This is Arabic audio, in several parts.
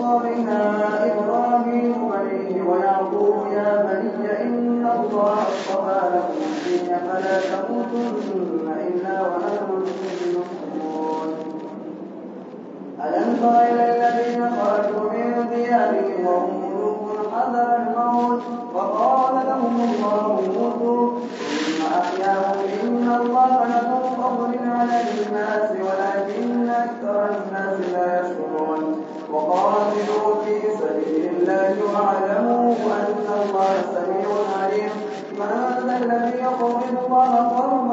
ووصى إبراهيم بنيه ويعقوب يا بني إن الله اصطفى لكم الدين فلا تموتن إلا وأنتم مسلمون. ألم تر إلى الذين خرجوا من ديارهم وهم ملوك حذر الموت فقال لهم الله موتوا؟ ثم أحياهم إن الله له فضل على الناس ولكن أكثر الناس لا يشكرون. وقاتلوا في سبيل الله واعلموا أن الله سميع عليم. من الذي يقرض الله قرضا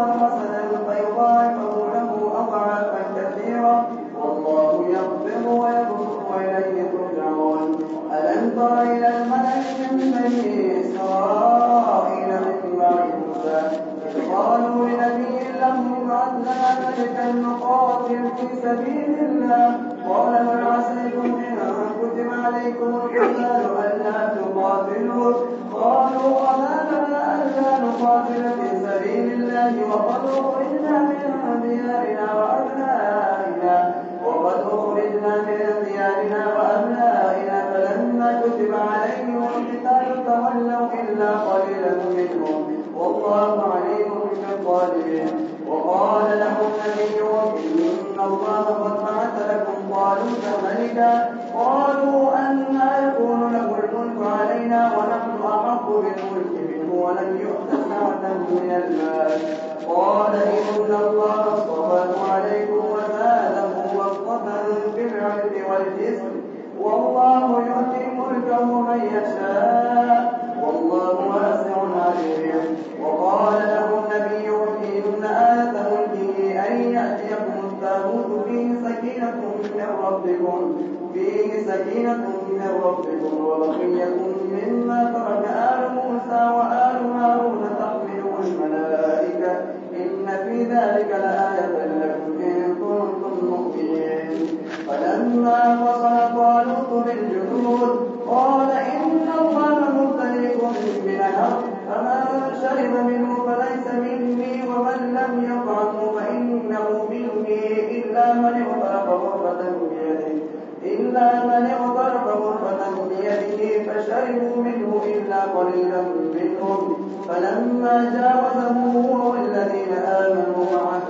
عليهم القتال تولوا إلا قليلا منهم. والله عليم بالظالمين وقال لهم نبيهم إن الله قد بعث لكم طالوت ملكا. قالوا أنا يكون له الملك علينا ونحن أحق بالملك منه ولم يؤت سعة من المال قال إن سكينة من ربكم فيه سكينة من ربكم وبقية مما ترك آل موسى وآل هارون تحمله الملائكة. إن في ذلك لآية لكم إن كنتم مؤمنين. فلما فصل طالوت بالجنود قال إن الله مبتليكم بنهر فمن شرب منه فليس مني ومن لم يطعمه فإنه مني إلا من اغترف غرفة بيده. إلا من اغترف غرفة بيده فشربوا منه إلا قليلا منهم. فلما جاوزه هو والذين آمنوا معه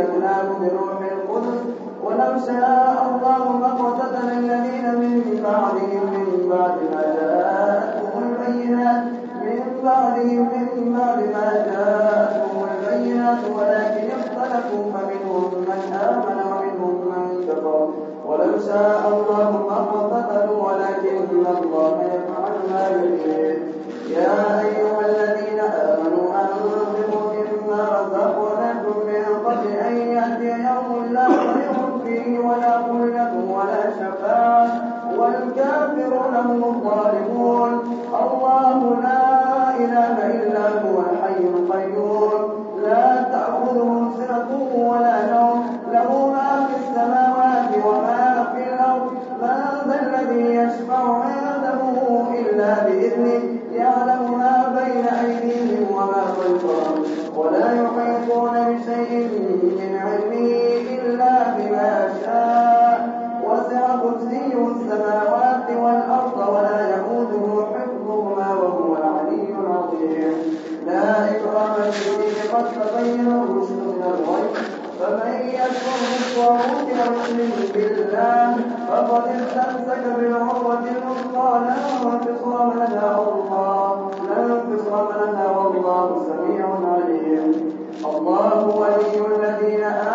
وأيدناه بروح القدس ولو شاء الله ما اقتتل الذين من بعدهم من بعد ما جاءتهم البينات من بعدهم من بعد ما جاءتهم البينات ولكن اختلفوا فمنهم من آمن ومنهم من كفر. ولو شاء الله ما اقتتلوا ولكن الله يفعل ما يريد. يا أيها الذين فيه ولا خلة ولا شفاعة والكافرون هم الظالمون. الله لا إله إلا هو الحي القيوم. الله فقد استمسك بالعروة الوثقى لا انفصام لها والله لا انفصام لها والله سميع عليم. الله ولي الذين آمنوا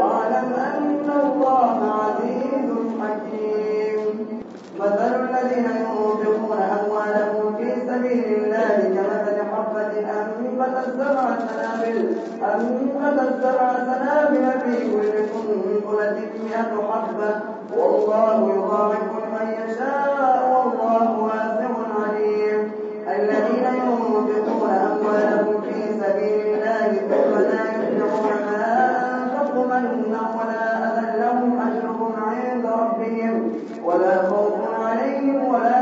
واعلم أن الله عزيز حكيم. مثل الذين ينفقون أموالهم في سبيل الله كمثل حبة أنبتت سبع سنابل أنبتت سبع سنابل في كل سنبلة مئة حبة. والله يضاعف من يشاء والله واسع عليم. الذين ينفقون أموالهم في سبيل الله ثم لا يظلمن ولا أذى أجرهم عند ربهم ولا خوف عليهم ولا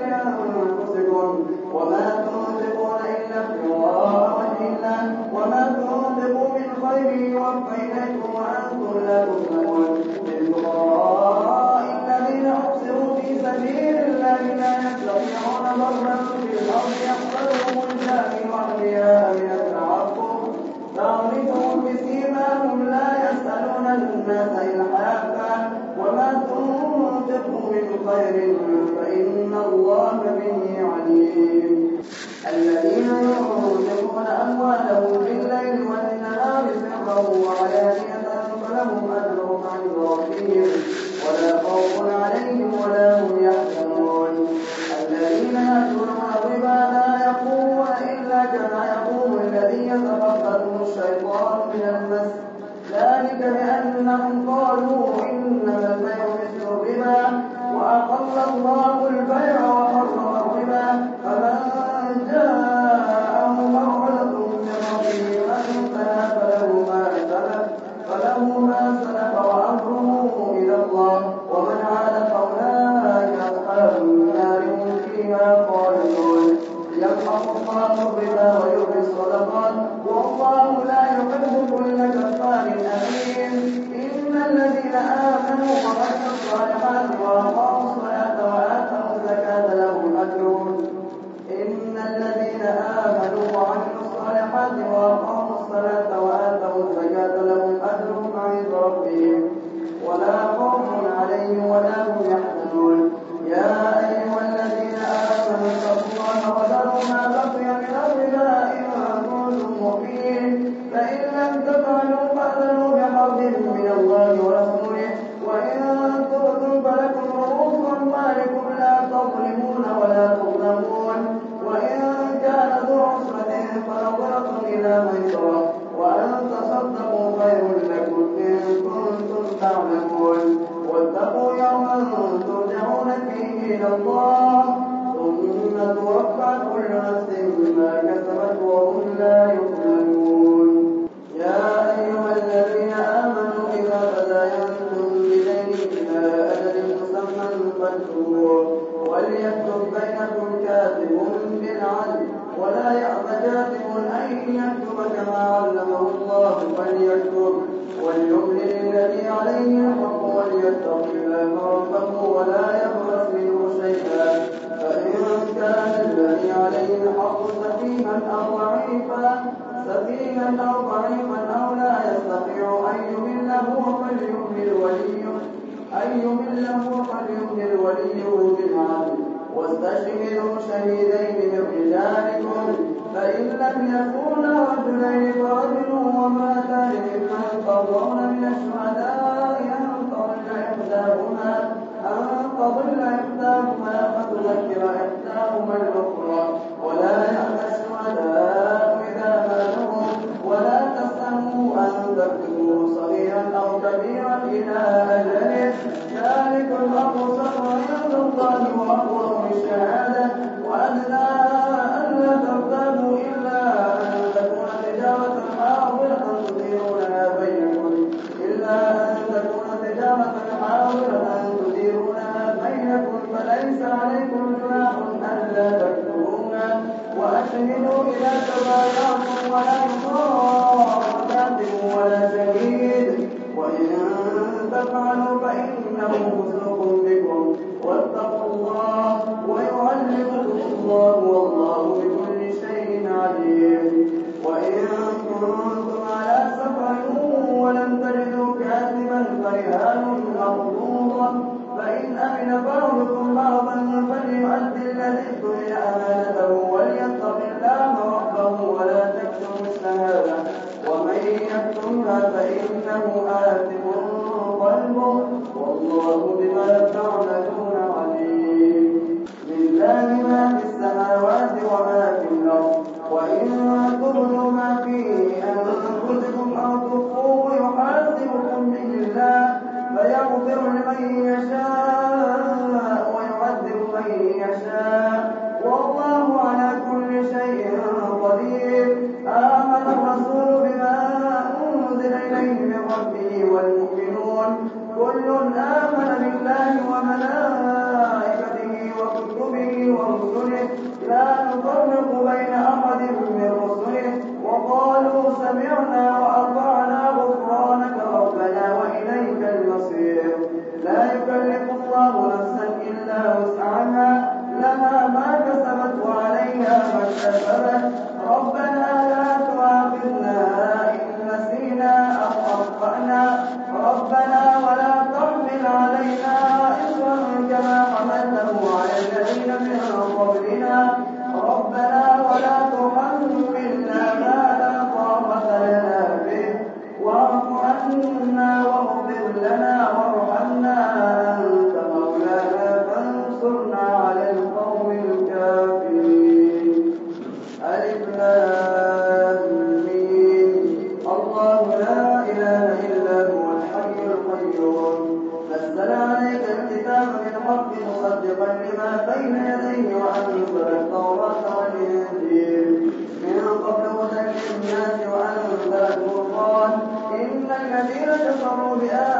ربنا الصلاة وأقاموا الصلاة وآتوا الزكاة لهم أجرهم عند ربهم. ولا إلى الله ثم توفى كل نفس ما كسبت وهم لا يظلمون يا أيها الذين آمنوا إذا تداينتم بدين إلى أجل مسمى فاكتبوه وليكتب بينكم كاتب بالعدل ولا يأب كاتب أن يكتب كما علمه الله فليكتب وليملل الذي عليه الحق وليتق الله ربه ولا مسكينا أو ضعيفا أو لا يستطيع أن يمله فليملل الولي أن يمله فليملل وليه بالعدل واستشهدوا شهيدين من رجالكم. فإن لم يكونا رجلين فرجل وماتان ممن ترضون من الشهداء أن تضل إحداهما أن تضل إحداهما فتذكر إحداهما الأخرى أمر مفروضا فإن أمن بعضكم بعضا فليؤدي الذي ابتلي أمانته وليتق الله ربه ولا تكتم الشهادة. ومن يكتمها فإنه آثم قلبه. والله يفرح بآخر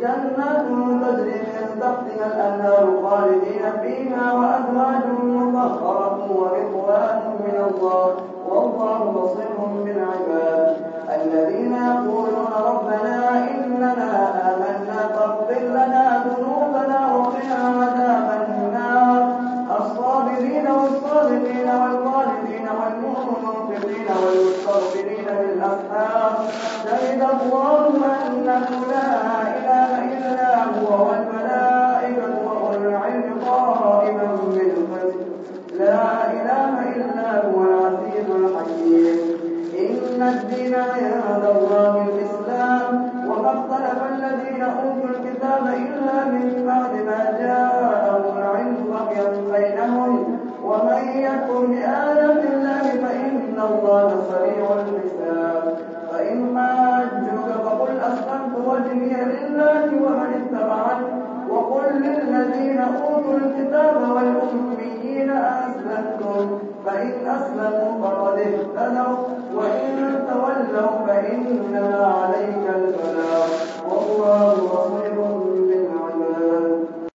جنات تجري من تحتها الأنهار خالدين فيها وأزواج مطهرة ورضوان من الله. والله بصير بالعباد. الذين